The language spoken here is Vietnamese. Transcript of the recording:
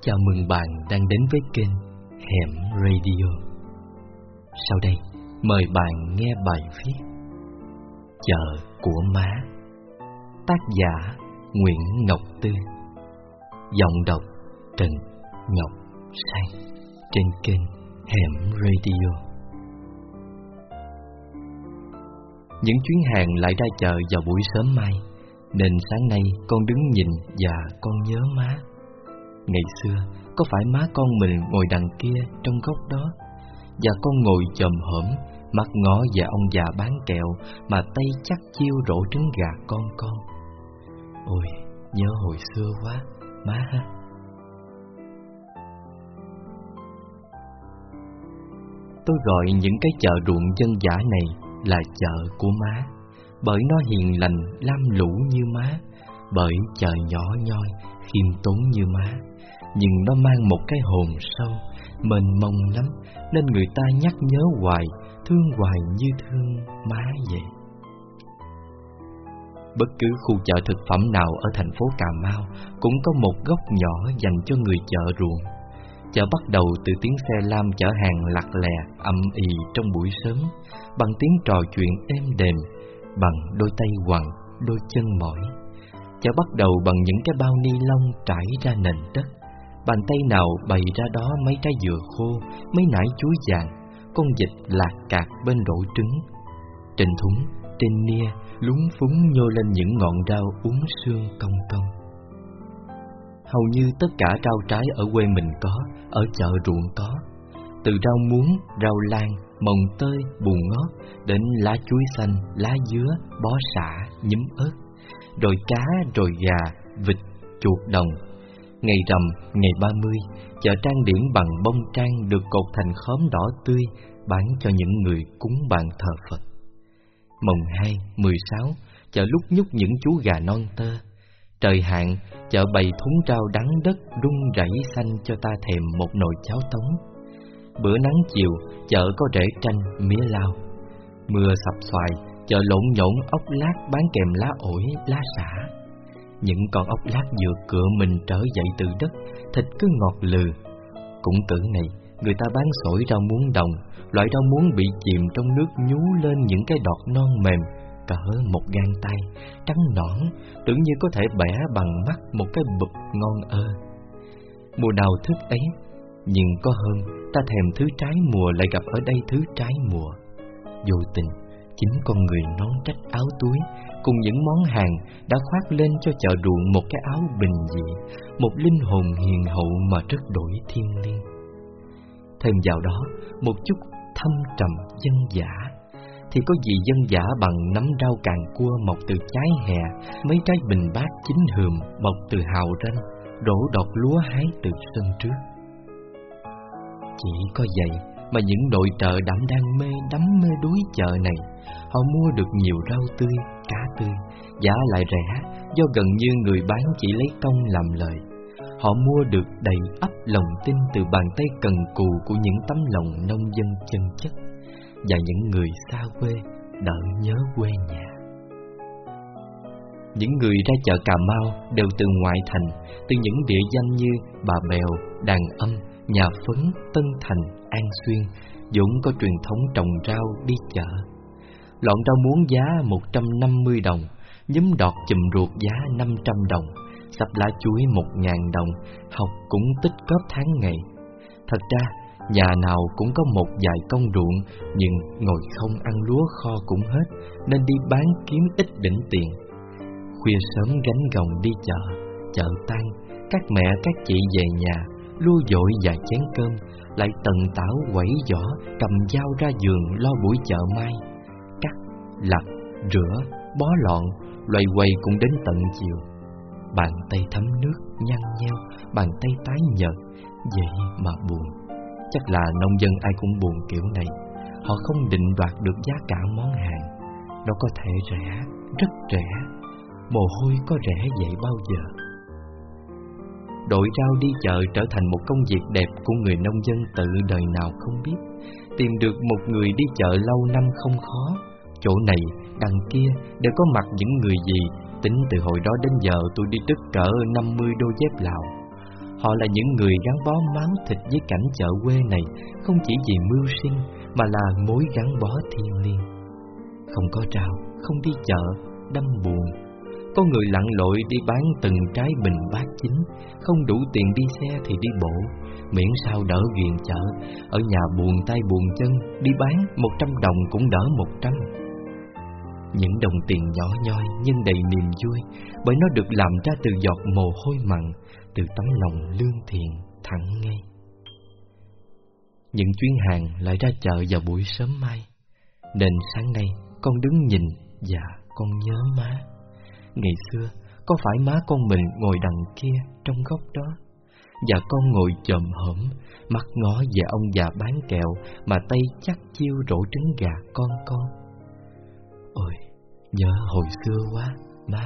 Chào mừng bạn đang đến với kênh Hẻm Radio. Sau đây, mời bạn nghe bài viết Chợ của má Tác giả Nguyễn Ngọc Tư. Giọng đọc Trần Ngọc Sang Trên kênh Hẻm Radio. Những chuyến hàng lại ra chợ vào buổi sớm mai Nên sáng nay con đứng nhìn và con nhớ má. Ngày xưa, có phải má con mình ngồi đằng kia trong góc đó? Và con ngồi chồm hổm, mắt ngó và ông già bán kẹo Mà tay chắc chiêu rổ trứng gà con con. Ôi, nhớ hồi xưa quá, má ha. Tôi gọi những cái chợ ruộng dân dã này là chợ của má Bởi nó hiền lành, lam lũ như má. Bởi chợ nhỏ nhoi, khiêm tốn như má nhưng nó mang một cái hồn sâu, mênh mông lắm, nên người ta nhắc nhớ hoài, thương hoài như thương má vậy. Bất cứ khu chợ thực phẩm nào ở thành phố Cà Mau cũng có một góc nhỏ dành cho người chợ ruộng. Chợ bắt đầu từ tiếng xe lam chở hàng lặt lè, âm ì trong buổi sớm, bằng tiếng trò chuyện êm đềm, bằng đôi tay quằn, đôi chân mỏi. Cháu bắt đầu bằng những cái bao ni lông trải ra nền đất, Bàn tay nào bày ra đó mấy trái dừa khô, mấy nải chuối vàng, con vịt lạc cạc bên rổ trứng. Trên thúng, trên nia, lúng phúng nhô lên những ngọn rau uống xương cong cong. Hầu như tất cả rau trái ở quê mình có, ở chợ ruộng có. Từ rau muống, rau lan, mồng tơi, bùn ngót, đến lá chuối xanh, lá dứa, bó xả, nhúm ớt, đồi cá, rồi gà, vịt, chuột đồng, Ngày rằm, ngày 30, chợ trang điểm bằng bông trang được cột thành khóm đỏ tươi bán cho những người cúng bàn thờ Phật. Mồng 2, 16, chợ lúc nhúc những chú gà non tơ. Trời hạn, chợ bày thúng rau đắng đất rung rẩy xanh cho ta thèm một nồi cháo tống. Bữa nắng chiều, chợ có rễ tranh, mía lao. Mưa sập xoài, chợ lộn nhộn ốc lát bán kèm lá ổi, lá xả. Những con ốc lát vừa cựa mình trở dậy từ đất Thịt cứ ngọt lừ. Cũng cử này Người ta bán sổi rau muống đồng Loại rau muống bị chìm trong nước nhú lên những cái đọt non mềm Cỡ một gang tay Trắng nõn Tưởng như có thể bẻ bằng mắt một cái bụp ngon ơ. Mùa nào thức ấy Nhưng có hơn Ta thèm thứ trái mùa lại gặp ở đây thứ trái mùa. Vô tình Chính con người non trách áo túi cùng những món hàng đã khoác lên cho chợ ruộng một cái áo bình dị, một linh hồn hiền hậu mà rất đổi thiên liêng. Thêm vào đó, một chút thâm trầm dân giả, thì có gì dân giả bằng nắm rau càng cua mọc từ trái hè, mấy trái bình bát chín hườm mọc từ hào ranh, đổ đọt lúa hái từ sân trước. Chỉ có vậy mà những đội chợ đảm đang mê đắm mê đuối chợ này, họ mua được nhiều rau tươi, cá tươi, giá lại rẻ do gần như người bán chỉ lấy công làm lời. Họ mua được đầy ắp lòng tin từ bàn tay cần cù của những tấm lòng nông dân chân chất và những người xa quê đỡ nhớ quê nhà. Những người ra chợ Cà Mau đều từ ngoại thành, từ những địa danh như Bà Bèo, Đàn Âm, Nhà Phấn, Tân Thành, An Xuyên, Dũng có truyền thống trồng rau đi chợ Lọn rau muống giá 150 đồng, nhúm đọt chùm ruột giá 500 đồng, sắp lá chuối 1.000 đồng, học cũng tích góp tháng ngày. Thật ra, nhà nào cũng có một vài công ruộng, nhưng ngồi không ăn lúa kho cũng hết, nên đi bán kiếm ít đỉnh tiền. Khuya sớm gánh gồng đi chợ, chợ tan, các mẹ các chị về nhà, Lui dội và chén cơm, lại tần tảo quẩy giỏ cầm dao ra giường lo buổi chợ mai cắt, lặt, rửa, bó lọn, loay quay cũng đến tận chiều. Bàn tay thấm nước, nhăn nheo, bàn tay tái nhợt, vậy mà buồn. Chắc là nông dân ai cũng buồn kiểu này. Họ không định đoạt được giá cả món hàng. Nó có thể rẻ, rất rẻ. Mồ hôi có rẻ vậy bao giờ? Đội rau đi chợ trở thành một công việc đẹp của người nông dân tự đời nào không biết. Tìm được một người đi chợ lâu năm không khó, Chỗ này, đằng kia đều có mặt những người gì. Tính từ hồi đó đến giờ tôi đi tức cỡ 50 đôi dép lào. Họ là những người gắn bó máu thịt với cảnh chợ quê này Không chỉ vì mưu sinh Mà là mối gắn bó thiêng liêng. Không có rau, không đi chợ, đâm buồn. Có người lặn lội đi bán từng trái bình bát chính Không đủ tiền đi xe thì đi bộ, Miễn sao đỡ ghiền chợ. Ở nhà buồn tay buồn chân, Đi bán một trăm đồng cũng đỡ một trăm. Những đồng tiền nhỏ nhoi nhưng đầy niềm vui, Bởi nó được làm ra từ giọt mồ hôi mặn, Từ tấm lòng lương thiện thẳng ngay. Những chuyến hàng lại ra chợ vào buổi sớm mai, Nên sáng nay con đứng nhìn và con nhớ má. Ngày xưa có phải má con mình ngồi đằng kia trong góc đó? Và con ngồi chồm hổm Mắt ngó về ông già bán kẹo Mà tay chắc chiêu rổ trứng gà con con. Ôi, nhớ hồi xưa quá, má